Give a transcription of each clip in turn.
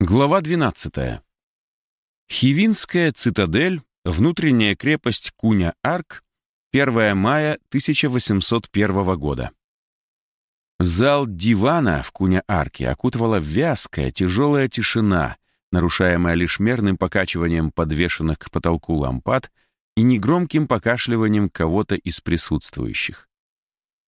Глава 12. Хивинская цитадель, внутренняя крепость Куня-Арк, 1 мая 1801 года. Зал дивана в Куня-Арке окутывала вязкая, тяжелая тишина, нарушаемая лишь мерным покачиванием подвешенных к потолку лампад и негромким покашливанием кого-то из присутствующих.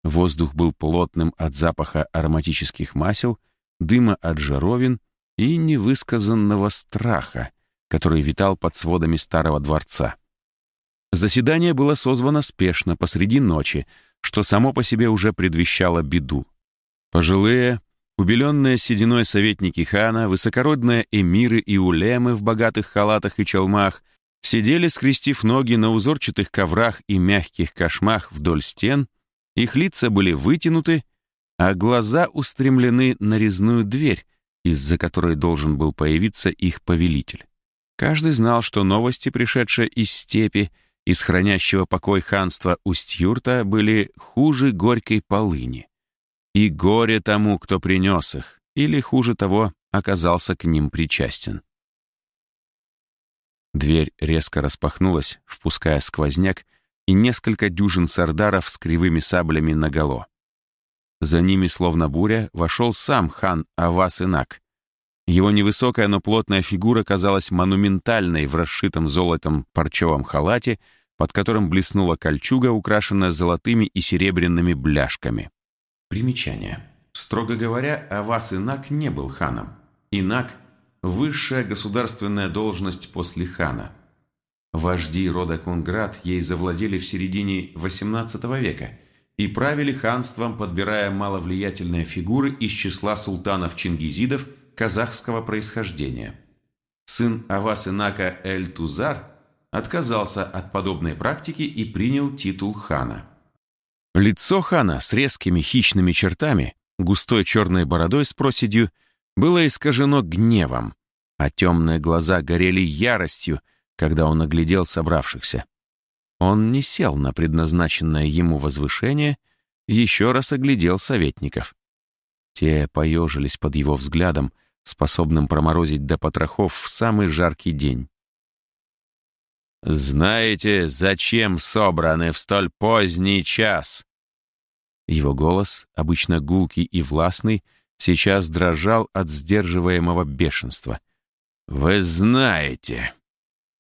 Воздух был плотным от запаха ароматических масел, дыма от жаровин и невысказанного страха, который витал под сводами старого дворца. Заседание было созвано спешно, посреди ночи, что само по себе уже предвещало беду. Пожилые, убеленные сединой советники хана, высокородные эмиры и улемы в богатых халатах и челмах сидели, скрестив ноги на узорчатых коврах и мягких кошмах вдоль стен, их лица были вытянуты, а глаза устремлены на резную дверь, из-за которой должен был появиться их повелитель. Каждый знал, что новости, пришедшие из степи, из хранящего покой ханства Устьюрта, были хуже горькой полыни. И горе тому, кто принес их, или, хуже того, оказался к ним причастен. Дверь резко распахнулась, впуская сквозняк и несколько дюжин сардаров с кривыми саблями наголо. За ними, словно буря, вошел сам хан Авас-Инак. Его невысокая, но плотная фигура казалась монументальной в расшитом золотом парчевом халате, под которым блеснула кольчуга, украшенная золотыми и серебряными бляшками. Примечание. Строго говоря, Авас-Инак не был ханом. Инак — высшая государственная должность после хана. Вожди рода Кунград ей завладели в середине XVIII века — и правили ханством, подбирая маловлиятельные фигуры из числа султанов-чингизидов казахского происхождения. Сын Авас-Инака Эль-Тузар отказался от подобной практики и принял титул хана. Лицо хана с резкими хищными чертами, густой черной бородой с проседью, было искажено гневом, а темные глаза горели яростью, когда он оглядел собравшихся. Он не сел на предназначенное ему возвышение, еще раз оглядел советников. Те поежились под его взглядом, способным проморозить до потрохов в самый жаркий день. «Знаете, зачем собраны в столь поздний час?» Его голос, обычно гулкий и властный, сейчас дрожал от сдерживаемого бешенства. «Вы знаете!»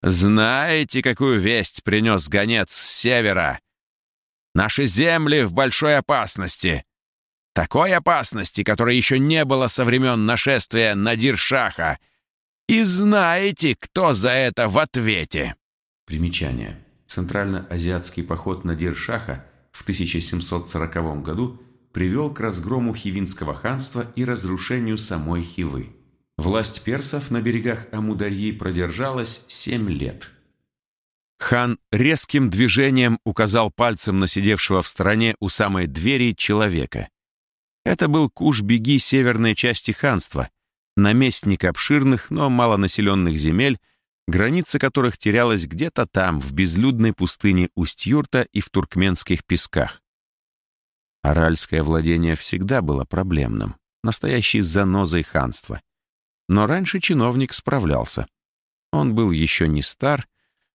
Знаете, какую весть принес гонец с севера? Наши земли в большой опасности. Такой опасности, которой еще не было со времен нашествия Надиршаха. И знаете, кто за это в ответе? Примечание. Центральноазиатский поход Надиршаха в 1740 году привел к разгрому Хивинского ханства и разрушению самой Хивы. Власть персов на берегах Амударьи продержалась семь лет. Хан резким движением указал пальцем на сидевшего в стороне у самой двери человека. Это был Куш-Беги северной части ханства, наместник обширных, но малонаселенных земель, граница которых терялась где-то там, в безлюдной пустыне Усть-Юрта и в туркменских песках. Аральское владение всегда было проблемным, настоящей занозой ханства. Но раньше чиновник справлялся. Он был еще не стар,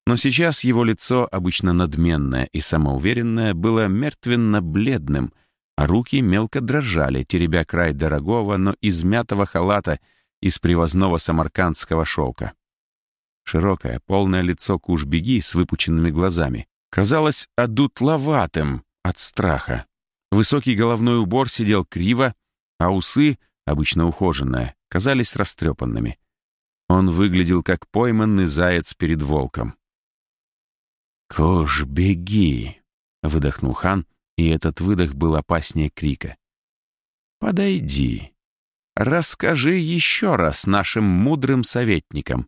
но сейчас его лицо, обычно надменное и самоуверенное, было мертвенно-бледным, а руки мелко дрожали, теребя край дорогого, но измятого халата из привозного самаркандского шелка. Широкое, полное лицо Кушбеги с выпученными глазами казалось одутловатым от страха. Высокий головной убор сидел криво, а усы, обычно ухоженные, казались растрепанными. Он выглядел как пойманный заяц перед волком. «Кош, беги!» — выдохнул хан, и этот выдох был опаснее крика. «Подойди. Расскажи еще раз нашим мудрым советникам.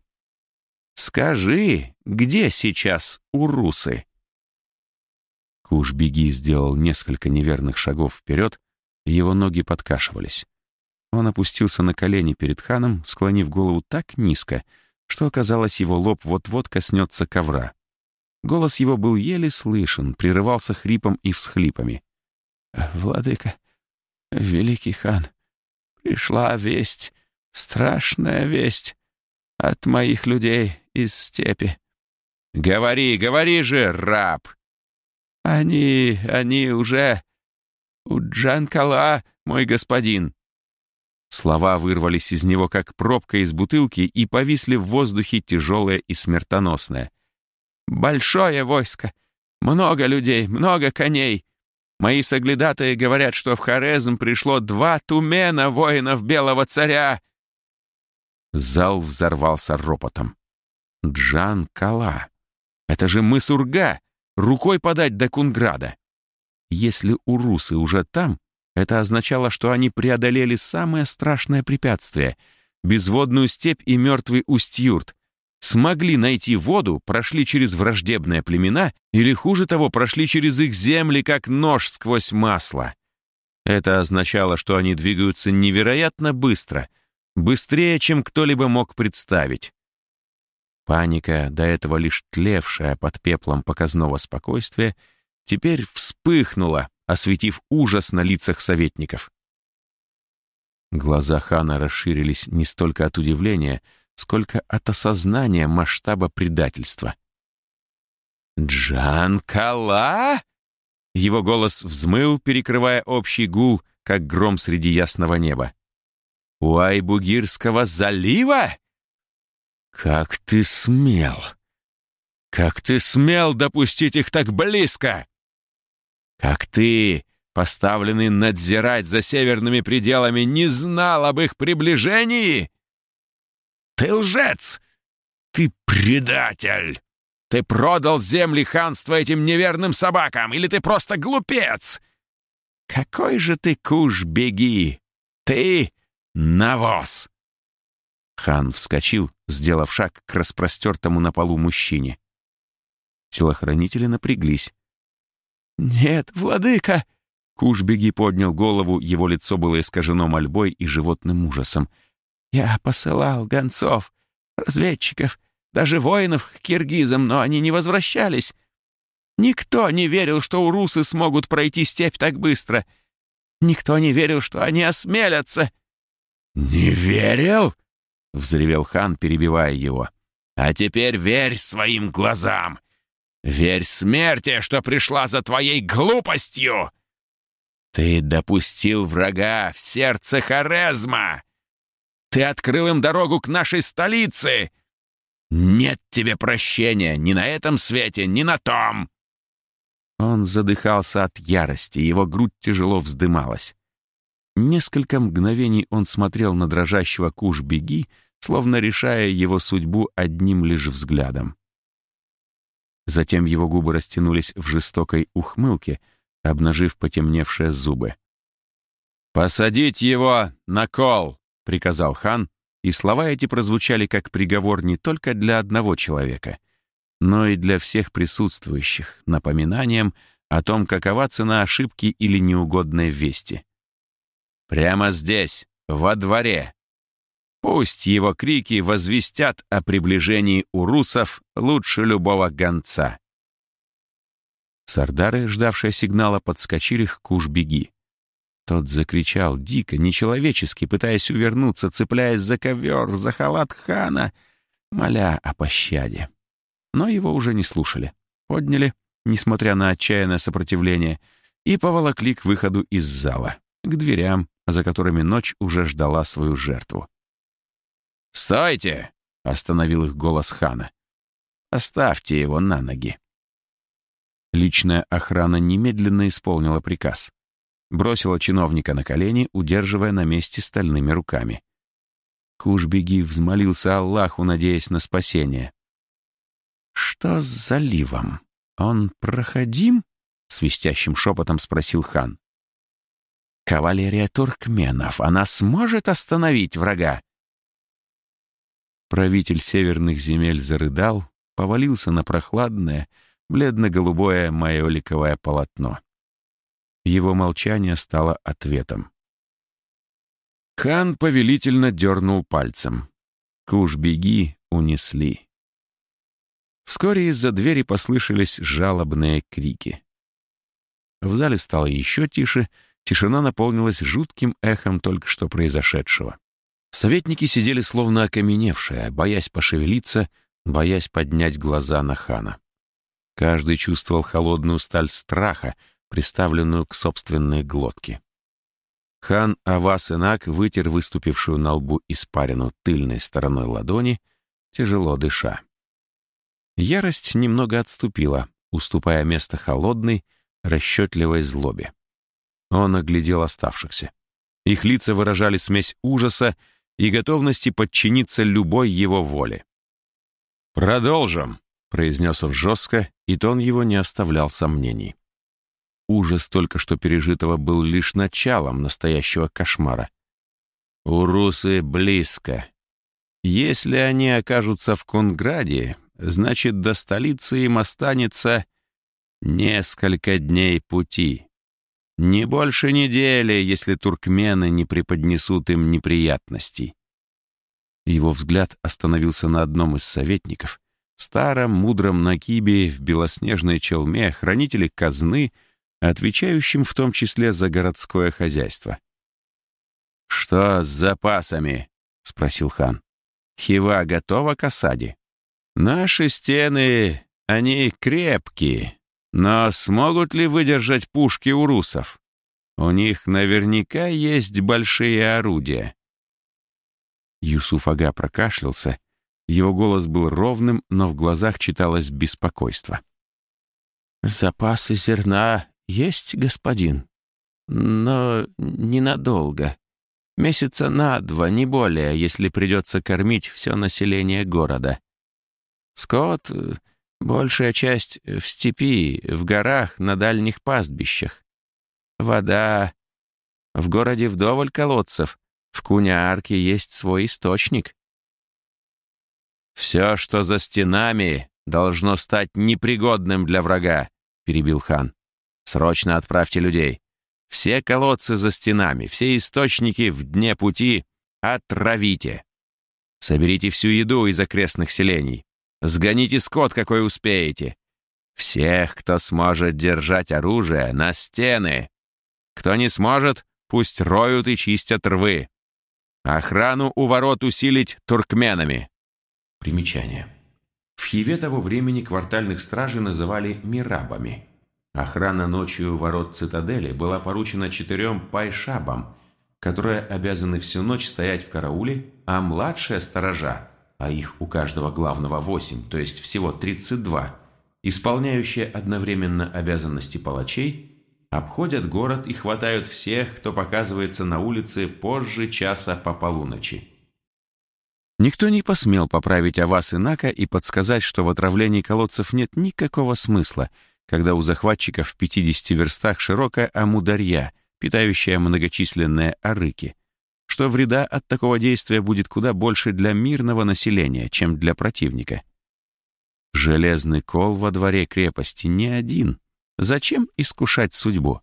Скажи, где сейчас урусы?» Куш-беги сделал несколько неверных шагов вперед, его ноги подкашивались. Он опустился на колени перед ханом, склонив голову так низко, что, оказалось, его лоб вот-вот коснется ковра. Голос его был еле слышен, прерывался хрипом и всхлипами. «Владыка, великий хан, пришла весть. страшная весть от моих людей из степи». «Говори, говори же, раб!» «Они, они уже у Джанкала, мой господин». Слова вырвались из него, как пробка из бутылки, и повисли в воздухе тяжелое и смертоносное. «Большое войско, много людей, много коней. Мои соглядатые говорят, что в Хорезм пришло два тумена воинов Белого Царя». Зал взорвался ропотом. «Джан Кала! Это же мы Сурга! Рукой подать до Кунграда!» Если урусы уже там, это означало, что они преодолели самое страшное препятствие — безводную степь и мертвый Усть-Юрт, смогли найти воду, прошли через враждебные племена или, хуже того, прошли через их земли, как нож сквозь масло. Это означало, что они двигаются невероятно быстро, быстрее, чем кто-либо мог представить. Паника, до этого лишь тлевшая под пеплом показного спокойствия, теперь вспыхнула, осветив ужас на лицах советников. Глаза хана расширились не столько от удивления, сколько от осознания масштаба предательства. «Джан Кала?» Его голос взмыл, перекрывая общий гул, как гром среди ясного неба. «У Айбугирского залива? Как ты смел! Как ты смел допустить их так близко? Как ты, поставленный надзирать за северными пределами, не знал об их приближении?» Ты лжец! Ты предатель! Ты продал земли ханства этим неверным собакам, или ты просто глупец? Какой же ты куш беги! Ты навоз!» Хан вскочил, сделав шаг к распростертому на полу мужчине. Телохранители напряглись. «Нет, владыка!» Куш-беги поднял голову, его лицо было искажено мольбой и животным ужасом. Я посылал гонцов, разведчиков, даже воинов к киргизам, но они не возвращались. Никто не верил, что урусы смогут пройти степь так быстро. Никто не верил, что они осмелятся. «Не верил?» — взревел хан, перебивая его. «А теперь верь своим глазам! Верь смерти, что пришла за твоей глупостью! Ты допустил врага в сердце Хорезма!» Ты открыл им дорогу к нашей столице! Нет тебе прощения ни на этом свете, ни на том!» Он задыхался от ярости, его грудь тяжело вздымалась. Несколько мгновений он смотрел на дрожащего куш-беги, словно решая его судьбу одним лишь взглядом. Затем его губы растянулись в жестокой ухмылке, обнажив потемневшие зубы. «Посадить его на кол!» приказал хан, и слова эти прозвучали как приговор не только для одного человека, но и для всех присутствующих, напоминанием о том, какова цена ошибки или неугодной вести. Прямо здесь, во дворе. Пусть его крики возвестят о приближении урусов лучше любого гонца. Сардары, ждавшие сигнала, подскочили к Куш-беги. Тот закричал дико, нечеловечески, пытаясь увернуться, цепляясь за ковер, за халат хана, моля о пощаде. Но его уже не слушали. Подняли, несмотря на отчаянное сопротивление, и поволокли к выходу из зала, к дверям, за которыми ночь уже ждала свою жертву. «Стойте!» — остановил их голос хана. «Оставьте его на ноги». Личная охрана немедленно исполнила приказ бросила чиновника на колени, удерживая на месте стальными руками. Кушбеги взмолился Аллаху, надеясь на спасение. «Что с заливом? Он проходим?» — свистящим шепотом спросил хан. «Кавалерия туркменов, она сможет остановить врага?» Правитель северных земель зарыдал, повалился на прохладное, бледно-голубое майоликовое полотно. Его молчание стало ответом. Хан повелительно дернул пальцем. Куш-беги унесли. Вскоре из-за двери послышались жалобные крики. В зале стало еще тише, тишина наполнилась жутким эхом только что произошедшего. Советники сидели словно окаменевшие, боясь пошевелиться, боясь поднять глаза на хана. Каждый чувствовал холодную сталь страха, приставленную к собственной глотке. Хан Авас Инак вытер выступившую на лбу испарину тыльной стороной ладони, тяжело дыша. Ярость немного отступила, уступая место холодной, расчетливой злобе. Он оглядел оставшихся. Их лица выражали смесь ужаса и готовности подчиниться любой его воле. «Продолжим», — произнес он жестко, и тон его не оставлял сомнений. Ужас только что пережитого был лишь началом настоящего кошмара. «Урусы близко. Если они окажутся в Кунграде, значит, до столицы им останется несколько дней пути. Не больше недели, если туркмены не преподнесут им неприятностей. Его взгляд остановился на одном из советников, старом мудром Накибе в белоснежной челме, хранителе казны, отвечающим в том числе за городское хозяйство. «Что с запасами?» — спросил хан. «Хива готова к осаде?» «Наши стены, они крепкие, но смогут ли выдержать пушки у русов? У них наверняка есть большие орудия. Юсуф Ага прокашлялся. Его голос был ровным, но в глазах читалось беспокойство. «Запасы зерна есть, господин, но ненадолго. Месяца на два, не более, если придется кормить все население города. Скот Большая часть в степи, в горах, на дальних пастбищах. Вода. В городе вдоволь колодцев. В Куняарке есть свой источник. «Все, что за стенами, должно стать непригодным для врага», — перебил хан. «Срочно отправьте людей. Все колодцы за стенами, все источники в дне пути отравите. Соберите всю еду из окрестных селений. Сгоните скот, какой успеете. Всех, кто сможет держать оружие, на стены. Кто не сможет, пусть роют и чистят рвы. Охрану у ворот усилить туркменами. Примечание. В Хиве того времени квартальных стражей называли мирабами. Охрана ночью ворот цитадели была поручена четырем пайшабам, которые обязаны всю ночь стоять в карауле, а младшие сторожа а их у каждого главного 8, то есть всего 32, исполняющие одновременно обязанности палачей, обходят город и хватают всех, кто показывается на улице позже часа по полуночи. Никто не посмел поправить Авас Инака и подсказать, что в отравлении колодцев нет никакого смысла, когда у захватчиков в 50 верстах широкая Амударья, питающая многочисленные арыки, что вреда от такого действия будет куда больше для мирного населения, чем для противника. Железный кол во дворе крепости не один. Зачем искушать судьбу?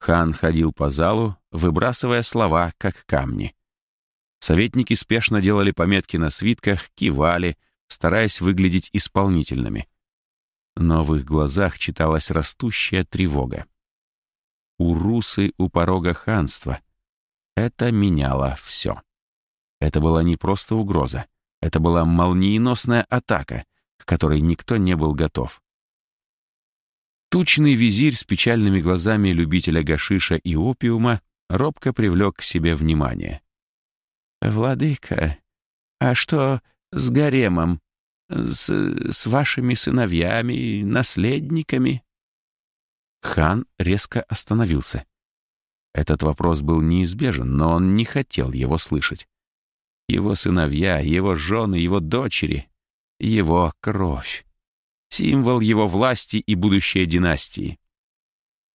Хан ходил по залу, выбрасывая слова, как камни. Советники спешно делали пометки на свитках, кивали, стараясь выглядеть исполнительными. Но в их глазах читалась растущая тревога. Урусы у порога ханства — это меняло все. Это была не просто угроза. Это была молниеносная атака, к которой никто не был готов. Тучный визирь с печальными глазами любителя гашиша и опиума робко привлек к себе внимание. «Владыка, а что с гаремом? С, с вашими сыновьями, наследниками?» Хан резко остановился. Этот вопрос был неизбежен, но он не хотел его слышать. Его сыновья, его жены, его дочери, его кровь. Символ его власти и будущей династии.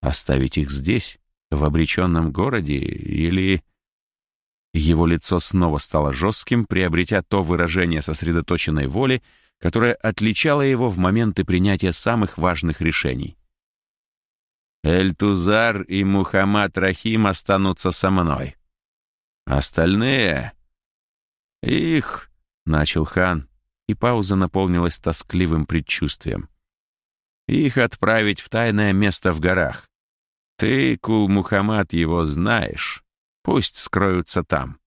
Оставить их здесь, в обреченном городе, или... Его лицо снова стало жестким, приобретя то выражение сосредоточенной воли, которое отличало его в моменты принятия самых важных решений. Эльтузар и Мухаммад Рахим останутся со мной. Остальные... Их... Начал хан, и пауза наполнилась тоскливым предчувствием. Их отправить в тайное место в горах. Ты, Кул Мухаммад, его знаешь. Пусть скроются там.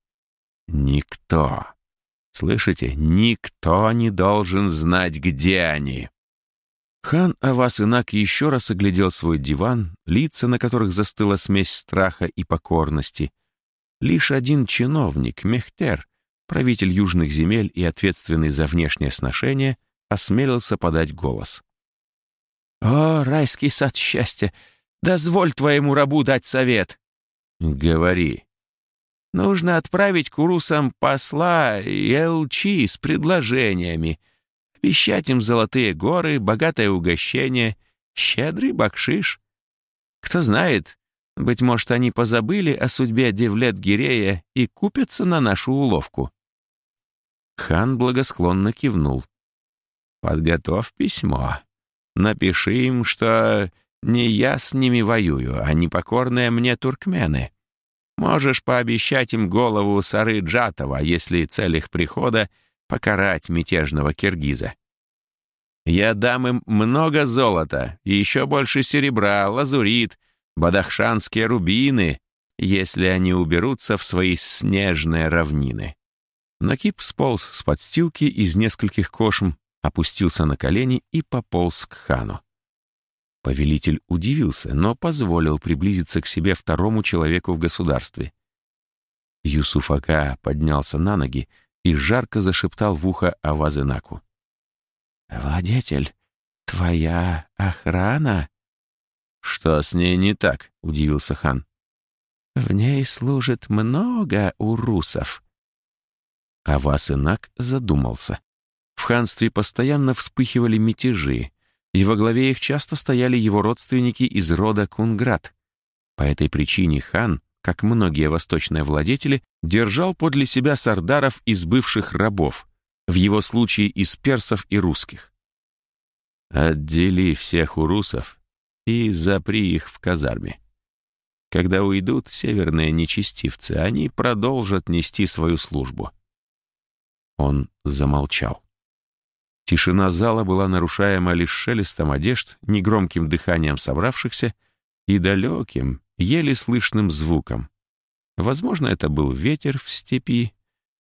Никто. Слышите, никто не должен знать, где они. Хан Авас-Инак еще раз оглядел свой диван, лица на которых застыла смесь страха и покорности. Лишь один чиновник, Мехтер, правитель южных земель и ответственный за внешнее сношение, осмелился подать голос. «О, райский сад счастья! Дозволь твоему рабу дать совет!» «Говори!» «Нужно отправить к урусам посла и Элчи с предложениями, обещать им золотые горы, богатое угощение, щедрый бакшиш. Кто знает, быть может, они позабыли о судьбе Девлет-Гирея и купятся на нашу уловку». Хан благосклонно кивнул. «Подготовь письмо. Напиши им, что не я с ними воюю, а непокорные мне туркмены. Можешь пообещать им голову Сары Джатова, если цель их прихода — покарать мятежного киргиза. Я дам им много золота и еще больше серебра, лазурит, бадахшанские рубины, если они уберутся в свои снежные равнины. Накип сполз с подстилки из нескольких кошм, опустился на колени и пополз к хану. Повелитель удивился, но позволил приблизиться к себе второму человеку в государстве. Юсуф Ака поднялся на ноги и жарко зашептал в ухо Авазенаку. «Владетель, твоя охрана?» «Что с ней не так?» — удивился хан. «В ней служит много урусов». Авасынак задумался. В ханстве постоянно вспыхивали мятежи, и во главе их часто стояли его родственники из рода Кунград. По этой причине хан, как многие восточные владетели, держал подле себя сардаров из бывших рабов, в его случае из персов и русских. «Отдели всех урусов и запри их в казарме. Когда уйдут северные нечестивцы, они продолжат нести свою службу». Он замолчал. Тишина зала была нарушаема лишь шелестом одежд, негромким дыханием собравшихся и далеким, еле слышным звуком. Возможно, это был ветер в степи,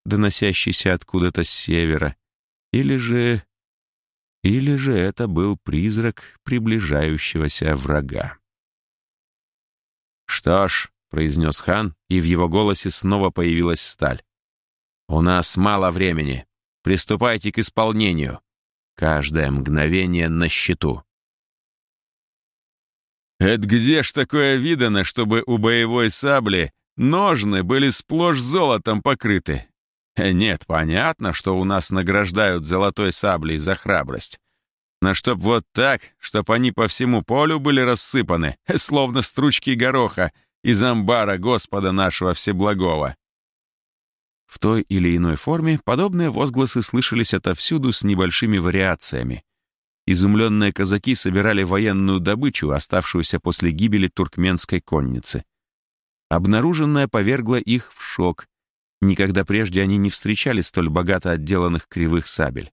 доносящийся откуда-то с севера, или же... Или же это был призрак приближающегося врага. «Что ж», — произнес хан, и в его голосе снова появилась сталь. «У нас мало времени. Приступайте к исполнению». Каждое мгновение на счету. Это где ж такое видано, чтобы у боевой сабли ножны были сплошь золотом покрыты? Э, нет, понятно, что у нас награждают золотой саблей за храбрость. Но чтоб вот так, чтоб они по всему полю были рассыпаны, э, словно стручки гороха из амбара Господа нашего Всеблагого. В той или иной форме подобные возгласы слышались отовсюду с небольшими вариациями. Изумленные казаки собирали военную добычу, оставшуюся после гибели туркменской конницы. Обнаруженное повергло их в шок. Никогда прежде они не встречали столь богато отделанных кривых сабель.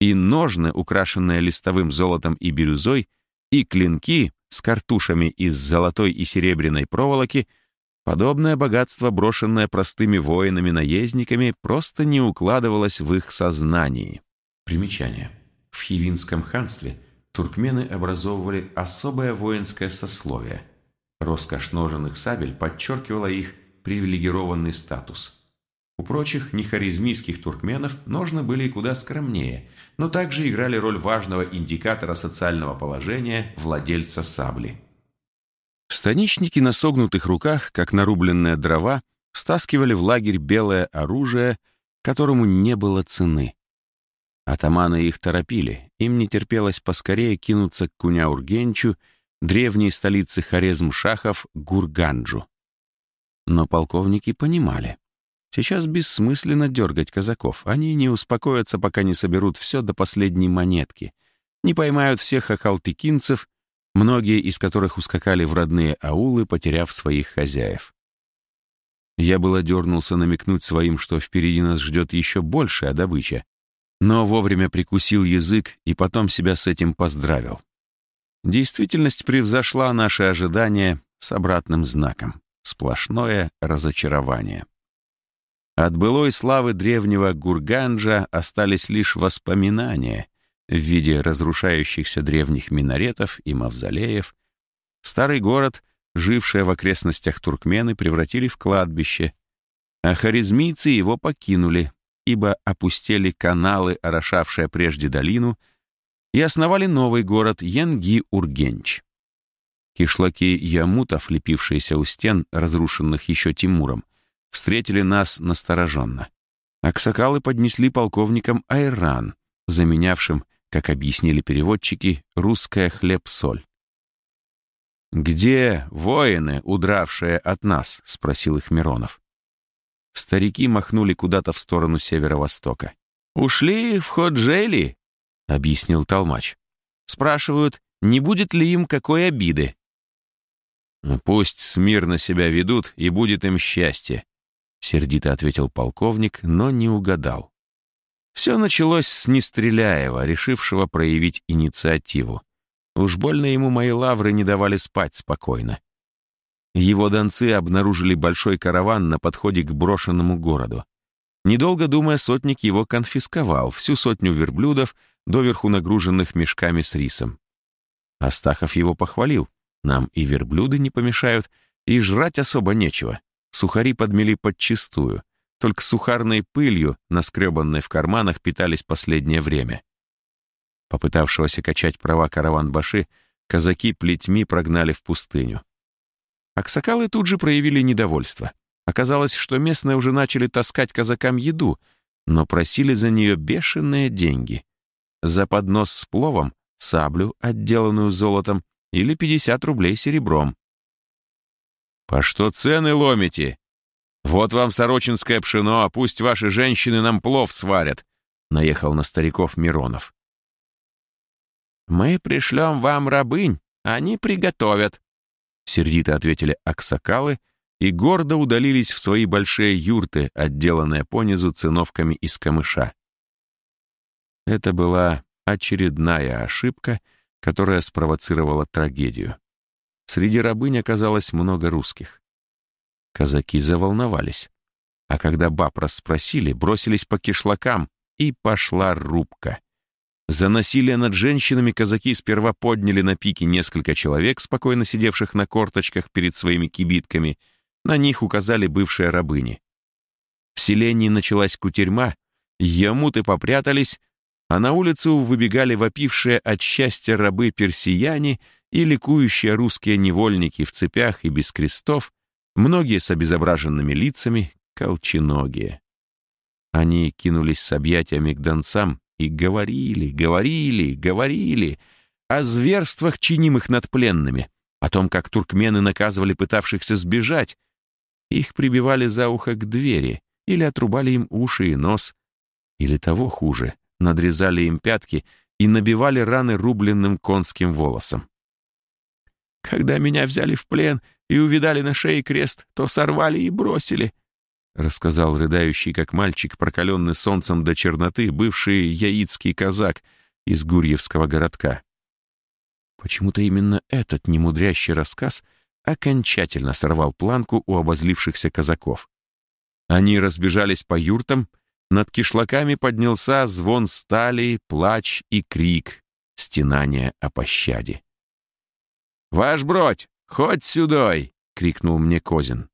И ножны, украшенные листовым золотом и бирюзой, и клинки с картушами из золотой и серебряной проволоки — Подобное богатство, брошенное простыми воинами-наездниками, просто не укладывалось в их сознании. Примечание. В Хивинском ханстве туркмены образовывали особое воинское сословие. Роскошь ноженных сабель подчеркивала их привилегированный статус. У прочих нехаризмийских туркменов ножны были куда скромнее, но также играли роль важного индикатора социального положения владельца сабли. Станичники на согнутых руках, как нарубленные дрова, стаскивали в лагерь белое оружие, которому не было цены. Атаманы их торопили, им не терпелось поскорее кинуться к Куняургенчу, древней столице Хорезм-Шахов, Гурганджу. Но полковники понимали. Сейчас бессмысленно дергать казаков. Они не успокоятся, пока не соберут все до последней монетки, не поймают всех ахалтыкинцев многие из которых ускакали в родные аулы, потеряв своих хозяев. Я было дернулся намекнуть своим, что впереди нас ждет еще большая добыча, но вовремя прикусил язык и потом себя с этим поздравил. Действительность превзошла наши ожидания с обратным знаком. Сплошное разочарование. От былой славы древнего Гурганджа остались лишь воспоминания в виде разрушающихся древних минаретов и мавзолеев. Старый город, живший в окрестностях туркмены, превратили в кладбище, а харизмийцы его покинули, ибо опустели каналы, орошавшие прежде долину, и основали новый город Янги-Ургенч. Кишлаки ямутов, лепившиеся у стен, разрушенных еще Тимуром, встретили нас настороженно. Аксакалы поднесли полковникам айран, заменявшим, как объяснили переводчики, русское хлеб-соль. «Где воины, удравшие от нас?» — спросил их Миронов. Старики махнули куда-то в сторону северо-востока. «Ушли в Ходжели», — объяснил Толмач. «Спрашивают, не будет ли им какой обиды?» «Пусть смирно себя ведут, и будет им счастье», — сердито ответил полковник, но не угадал. Все началось с Нестреляева, решившего проявить инициативу. Уж больно ему мои лавры не давали спать спокойно. Его донцы обнаружили большой караван на подходе к брошенному городу. Недолго думая, сотник его конфисковал, всю сотню верблюдов, доверху нагруженных мешками с рисом. Астахов его похвалил. Нам и верблюды не помешают, и жрать особо нечего. Сухари подмели подчистую. Только сухарной пылью, наскребанной в карманах, питались последнее время. Попытавшегося качать права караван-баши, казаки плетьми прогнали в пустыню. Аксакалы тут же проявили недовольство. Оказалось, что местные уже начали таскать казакам еду, но просили за нее бешеные деньги. За поднос с пловом, саблю, отделанную золотом, или 50 рублей серебром. «По что цены ломите? Вот вам сорочинское пшено, а пусть ваши женщины нам плов сварят», — наехал на стариков Миронов. «Мы пришлем вам рабынь, они приготовят», — сердито ответили аксакалы и гордо удалились в свои большие юрты, отделанные понизу циновками из камыша. Это была очередная ошибка — которая спровоцировала трагедию. Среди рабынь оказалось много русских. Казаки заволновались. А когда баб расспросили, бросились по кишлакам, и пошла рубка. За насилие над женщинами казаки сперва подняли на пике несколько человек, спокойно сидевших на корточках перед своими кибитками. На них указали бывшие рабыни. В селении началась кутерьма, ямуты попрятались, а на улицу выбегали вопившие от счастья рабы-персияне и ликующие русские невольники в цепях и без крестов, многие с обезображенными лицами, колченогие. Они кинулись с объятиями к донцам и говорили, говорили, говорили о зверствах, чинимых над пленными, о том, как туркмены наказывали пытавшихся сбежать. Их прибивали за ухо к двери или отрубали им уши и нос, или того хуже, надрезали им пятки и набивали раны рубленным конским волосом. «Когда меня взяли в плен и увидали на шее крест, то сорвали и бросили», рассказал рыдающий, как мальчик, прокаленный солнцем до черноты, бывший яицкий казак из Гурьевского городка. Почему-то именно этот немудрящий рассказ окончательно сорвал планку у обозлившихся казаков. Они разбежались по юртам, над кишлаками поднялся звон стали, плач и крик, стенание о пощаде. «Ваш бродь, хоть сюдой!» — крикнул мне Козин.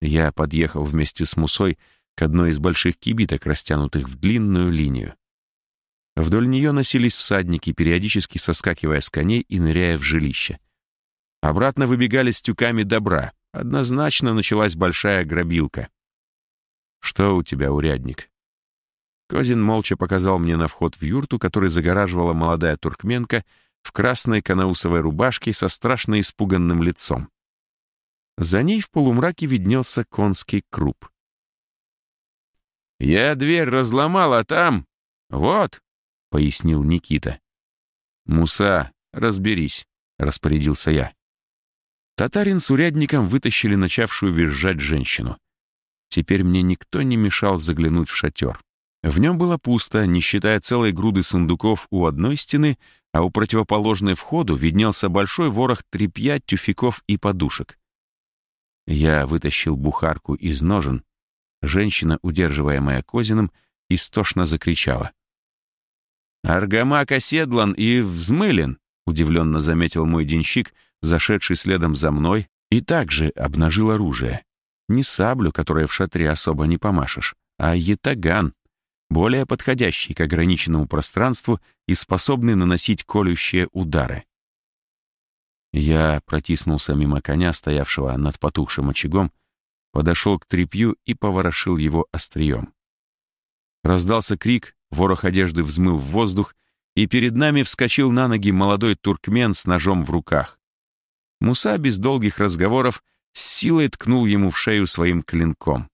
Я подъехал вместе с Мусой к одной из больших кибиток, растянутых в длинную линию. Вдоль нее носились всадники, периодически соскакивая с коней и ныряя в жилище. Обратно выбегали с тюками добра. Однозначно началась большая грабилка. «Что у тебя, урядник?» Козин молча показал мне на вход в юрту, который загораживала молодая туркменка в красной канаусовой рубашке со страшно испуганным лицом. За ней в полумраке виднелся конский круп. «Я дверь разломал, а там... Вот!» — пояснил Никита. «Муса, разберись», — распорядился я. Татарин с урядником вытащили начавшую визжать женщину. Теперь мне никто не мешал заглянуть в шатер. В нем было пусто, не считая целой груды сундуков у одной стены, а у противоположной входу виднелся большой ворох тряпья, тюфяков и подушек. Я вытащил бухарку из ножен, Женщина, удерживаемая Козиным, истошно закричала. «Аргамак оседлан и взмылен», — удивленно заметил мой денщик, зашедший следом за мной, и также обнажил оружие. Не саблю, которой в шатре особо не помашешь, а ятаган, более подходящий к ограниченному пространству и способный наносить колющие удары. Я протиснулся мимо коня, стоявшего над потухшим очагом, подошел к тряпью и поворошил его острием. Раздался крик, ворох одежды взмыл в воздух, и перед нами вскочил на ноги молодой туркмен с ножом в руках. Муса без долгих разговоров с силой ткнул ему в шею своим клинком.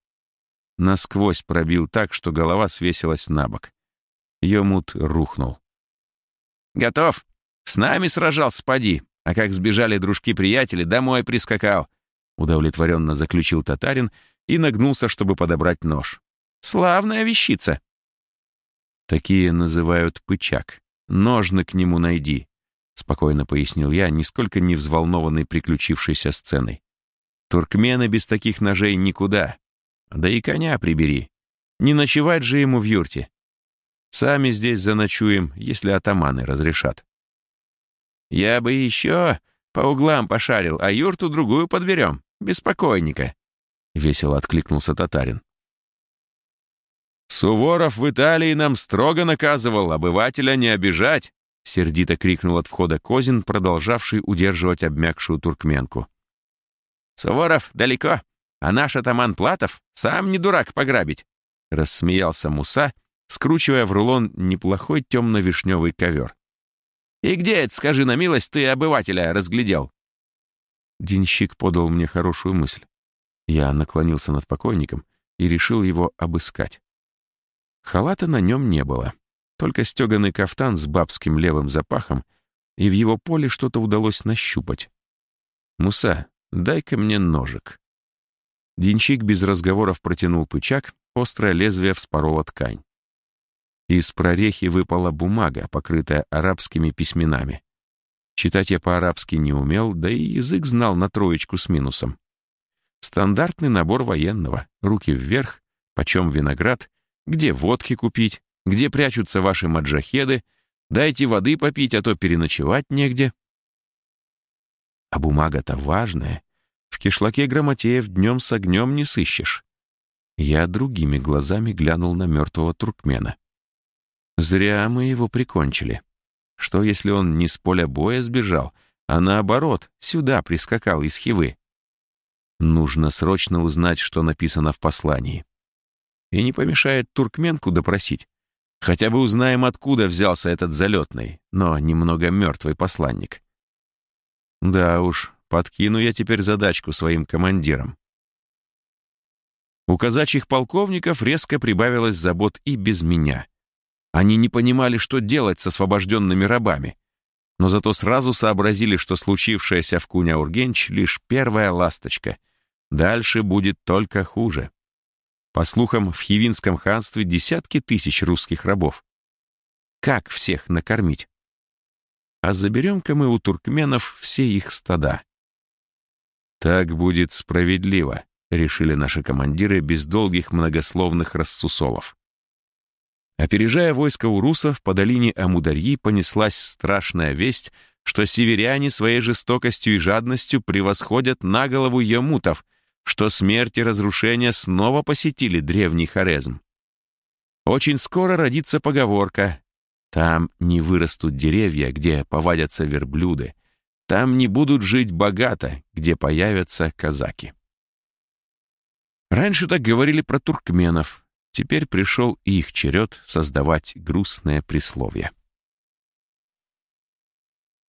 Насквозь пробил так, что голова свесилась на бок. Йомут рухнул. «Готов. С нами сражался, поди. А как сбежали дружки-приятели, домой прискакал», удовлетворенно заключил татарин и нагнулся, чтобы подобрать нож. «Славная вещица!» Такие называют пычак. Ножны к нему найди, спокойно пояснил я, нисколько не взволнованный приключившейся сценой. Туркмены без таких ножей никуда. Да и коня прибери. Не ночевать же ему в юрте. Сами здесь заночуем, если атаманы разрешат. Я бы еще по углам пошарил, а юрту другую подберем, беспокойника. Весело откликнулся татарин. «Суворов в Италии нам строго наказывал обывателя не обижать!» Сердито крикнул от входа Козин, продолжавший удерживать обмякшую туркменку. «Суворов далеко, а наш атаман Платов сам не дурак пограбить!» Рассмеялся Муса, скручивая в рулон неплохой темно-вишневый ковер. «И где это, скажи на милость, ты обывателя разглядел?» Денщик подал мне хорошую мысль. Я наклонился над покойником и решил его обыскать. Халата на нем не было, только стеганый кафтан с бабским левым запахом, и в его поле что-то удалось нащупать. «Муса, дай-ка мне ножик». Денщик без разговоров протянул пычак, острое лезвие вспороло ткань. Из прорехи выпала бумага, покрытая арабскими письменами. Читать я по-арабски не умел, да и язык знал на троечку с минусом. Стандартный набор военного. Руки вверх, почем виноград где водки купить? Где прячутся ваши маджахеды? Дайте воды попить, а то переночевать негде. А бумага-то важная. В кишлаке Грамотеев днем с огнем не сыщешь. Я другими глазами глянул на мертвого туркмена. Зря мы его прикончили. Что, если он не с поля боя сбежал, а наоборот, сюда прискакал из Хивы? Нужно срочно узнать, что написано в послании. И не помешает туркменку допросить. Хотя бы узнаем, откуда взялся этот залетный, но немного мертвый посланник. Да уж, подкину я теперь задачку своим командирам. У казачьих полковников резко прибавилось забот и без меня. Они не понимали, что делать с освобожденными рабами, но зато сразу сообразили, что случившееся в Куня-Ургенч лишь первая ласточка. Дальше будет только хуже. По слухам, в Хивинском ханстве десятки тысяч русских рабов. Как всех накормить? А заберем-ка мы у туркменов все их стада. Так будет справедливо, решили наши командиры без долгих многословных рассусолов. Опережая войско урусов, по долине Амударьи понеслась страшная весть, что северяне своей жестокостью и жадностью превосходят на голову ямутов — что смерть и разрушение снова посетили древний Хорезм. Очень скоро родится поговорка «Там не вырастут деревья, где повадятся верблюды, там не будут жить богато, где появятся казаки». Раньше так говорили про туркменов, теперь пришел их черед создавать грустное присловие.